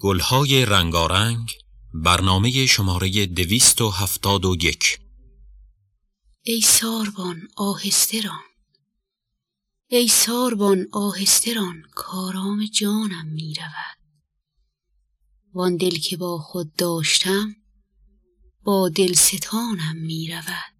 گلهای رنگارنگ برنامه شماره دویست و هفتاد و یک. ای ساربان آهستران ای ساربان آهستران کارام جانم می رود وان دل که با خود داشتم با دل ستانم می رود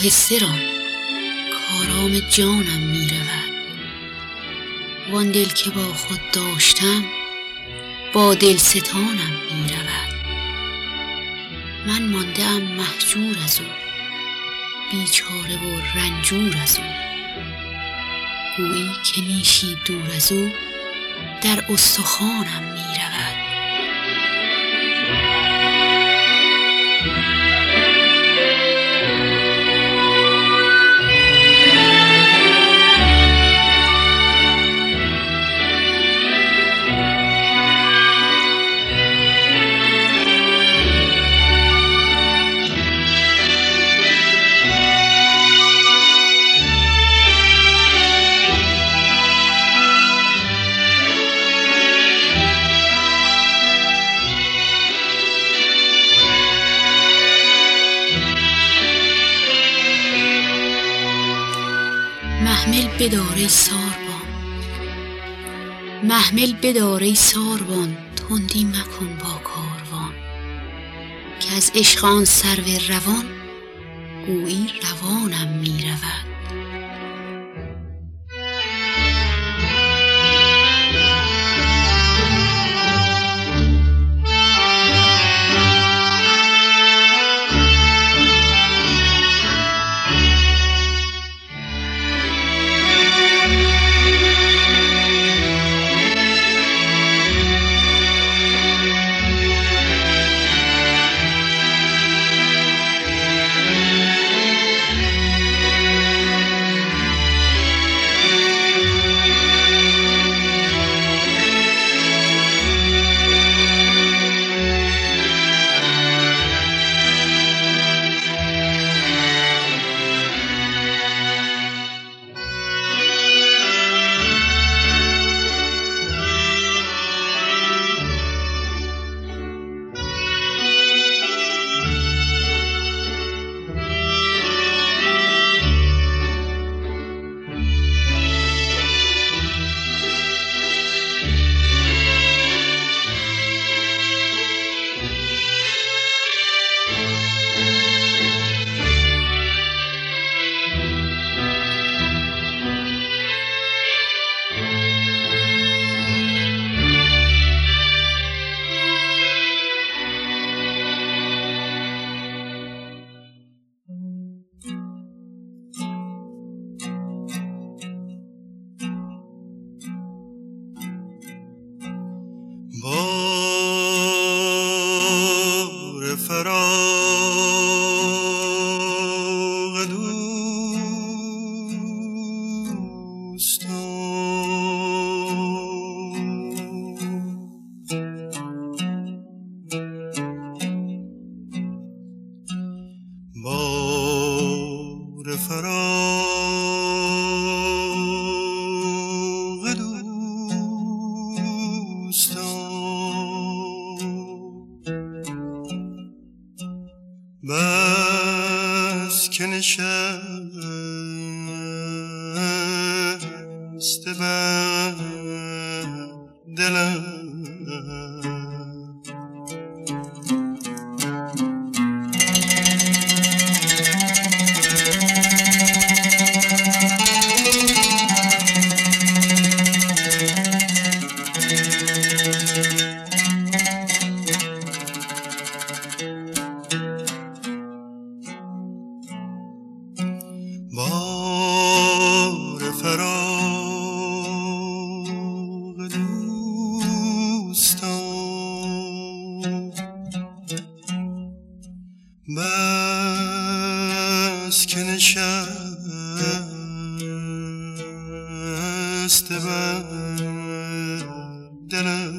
آهسته ران کارام جانم می رود وان دل که با خود داشتم با دل ستانم می رود من مانده ام مهجور از او بیچاره و رنجور از او. گویی که نیشی دور از او در استخوانم می محمل بدار ساربان تندی مکن با کاروان. که از عشقان سرو روان گویی روانم می رود نشسته بر دلم.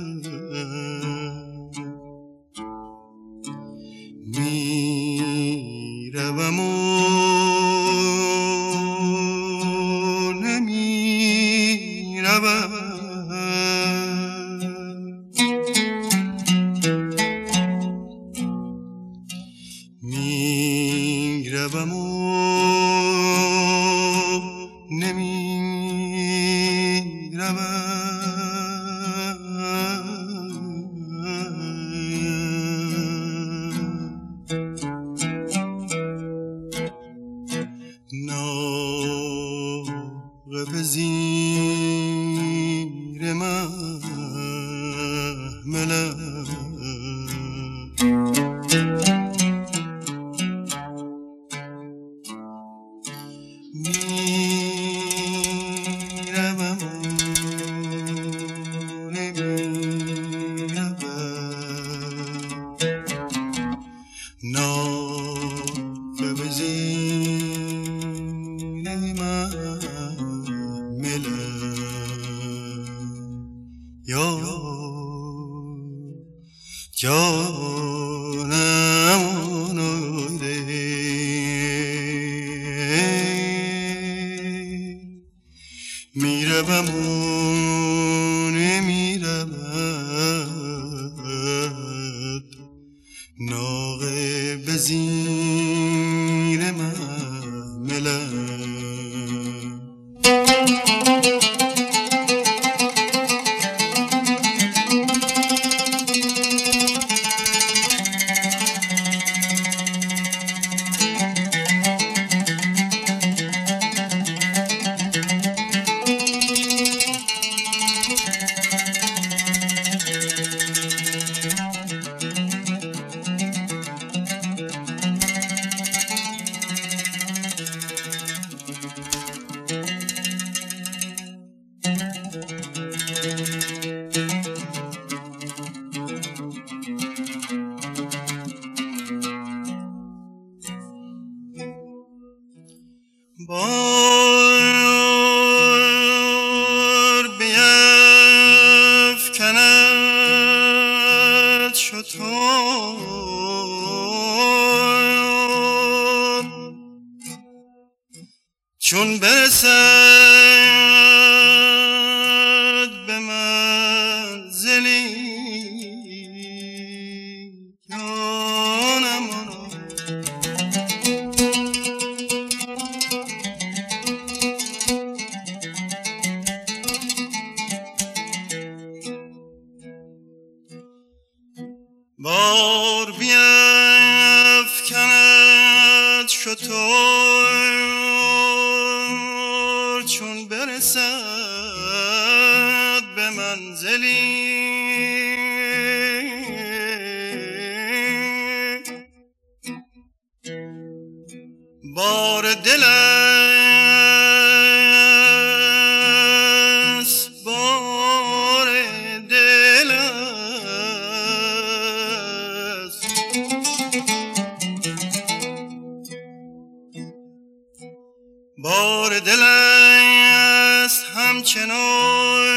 بار دل است همچنان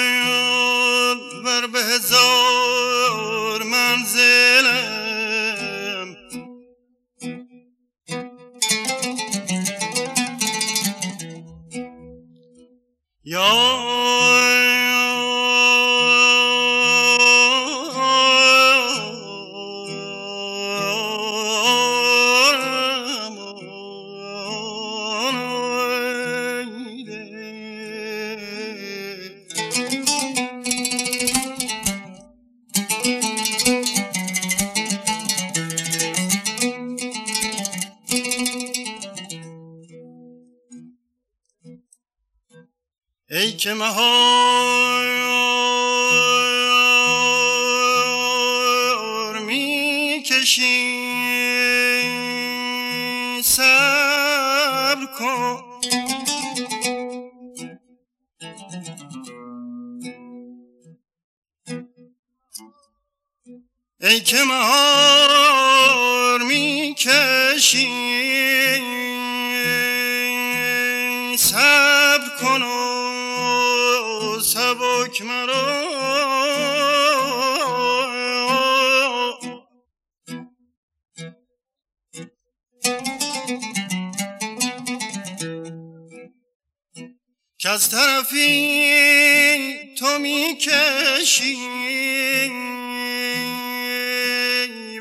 بر به هزار صبر کن. ای که مهار می کشی صبر کن و سبک مرا. از طرفی تو می کشی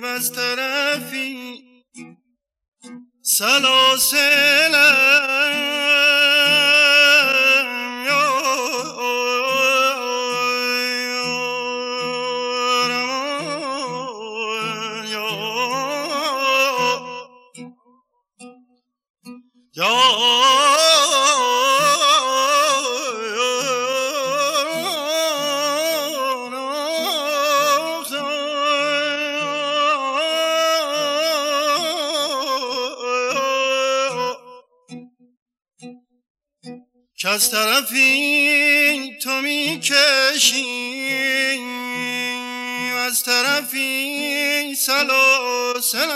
و از طرفی سلاسلم که از طرفی تو می کشی و از طرفی سلاسلم.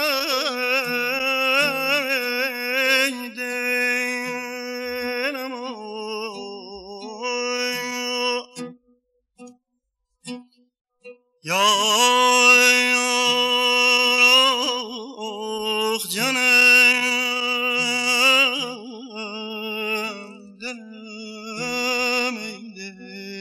دلم ای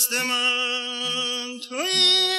testament to you.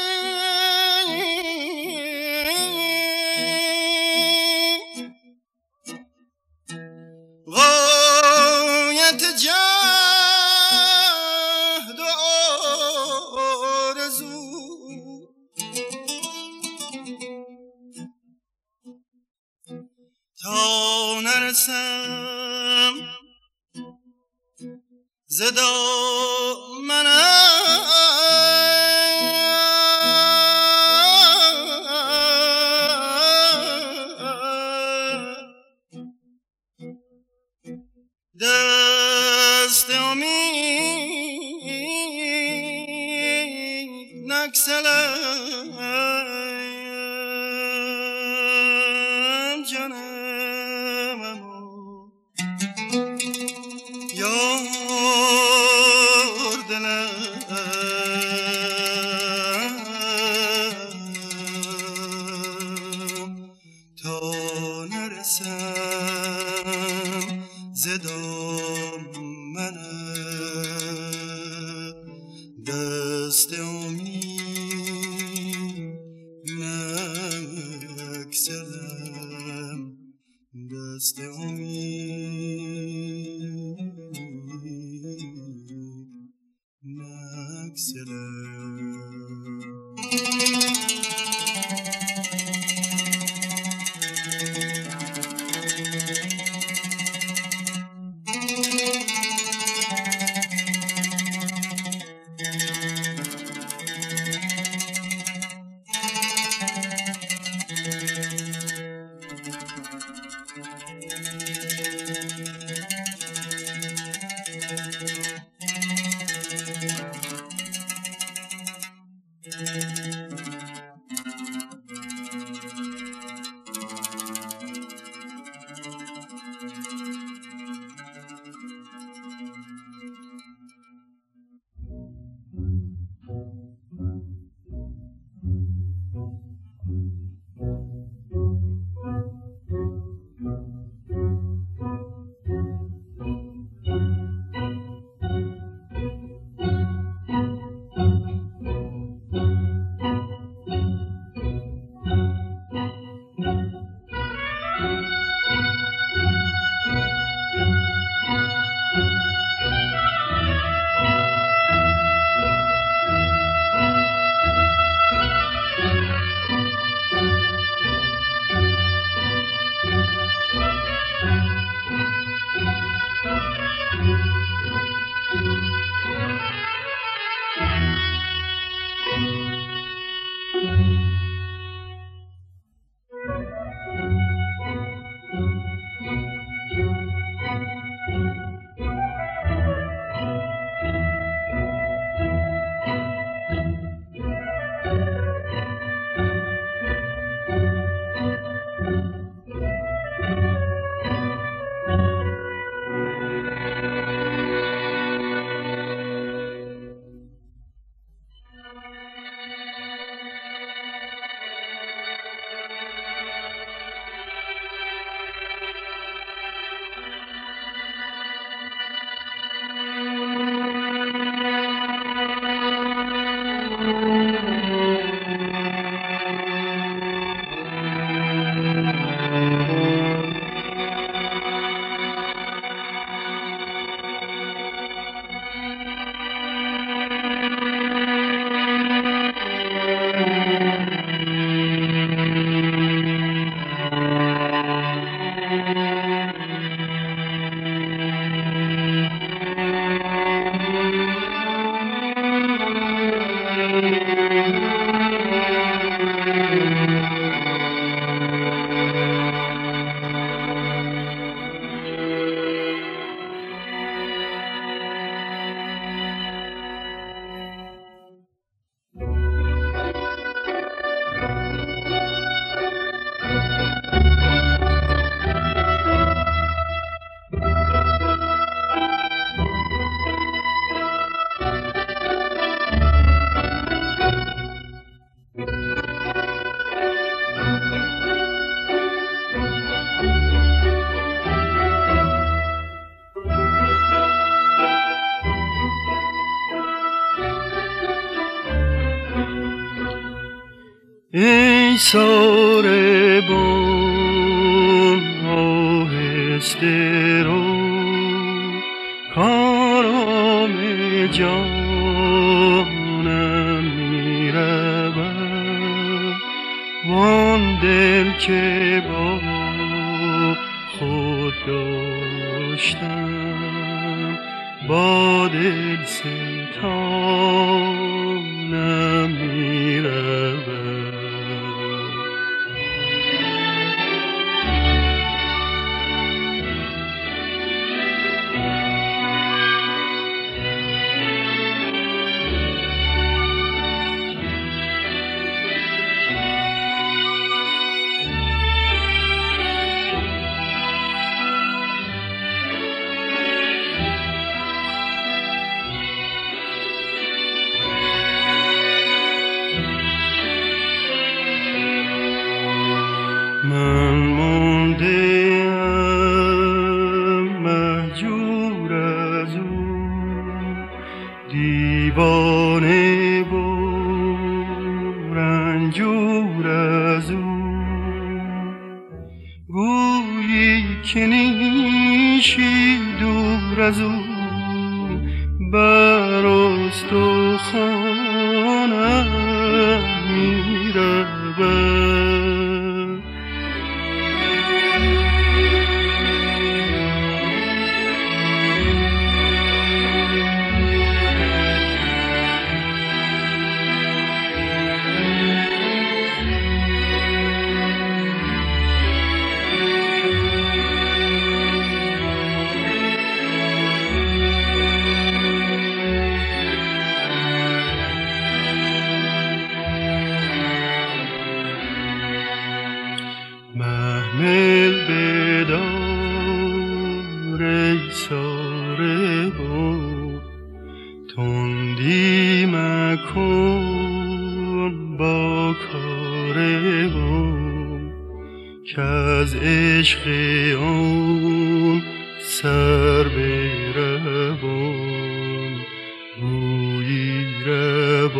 در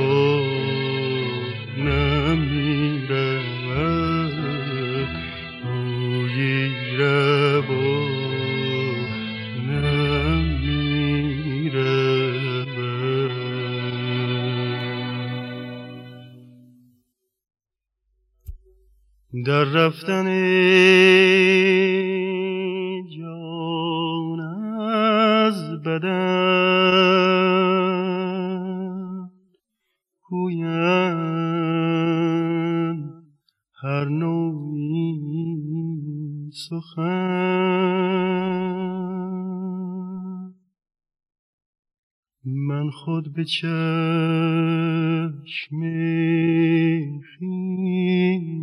خود به چشم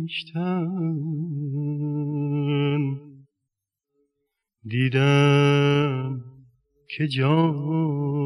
خیشتن دیدم که جان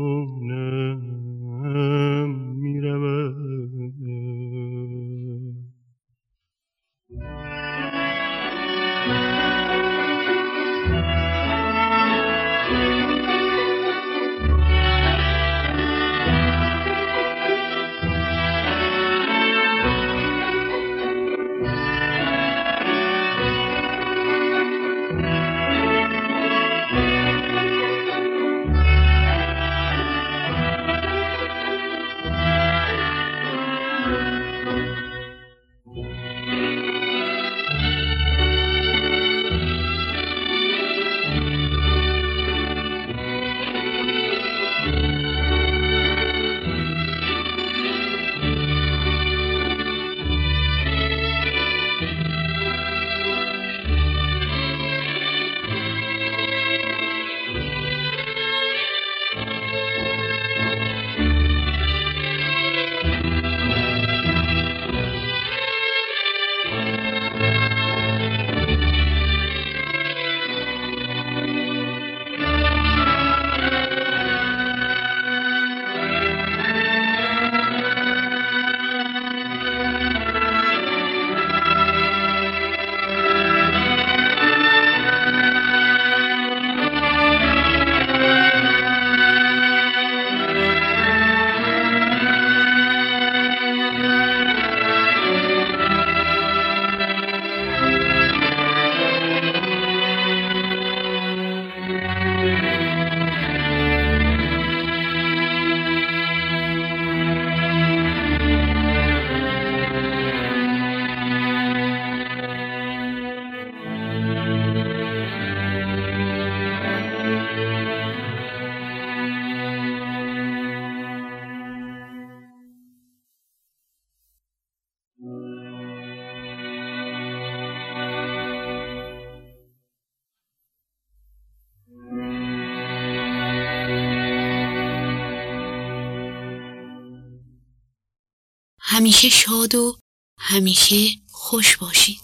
همیشه شاد و همیشه خوش باشید.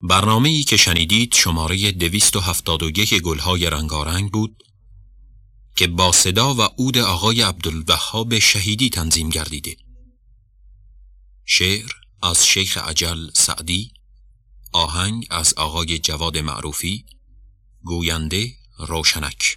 برنامه ای که شنیدید شماره 271 گلهای رنگارنگ بود که با صدا و عود آقای عبدالوهاب شهیدی تنظیم گردیده. شعر از شیخ عجل سعدی آهنگ از آقای جواد معروفی گوینده روشنک.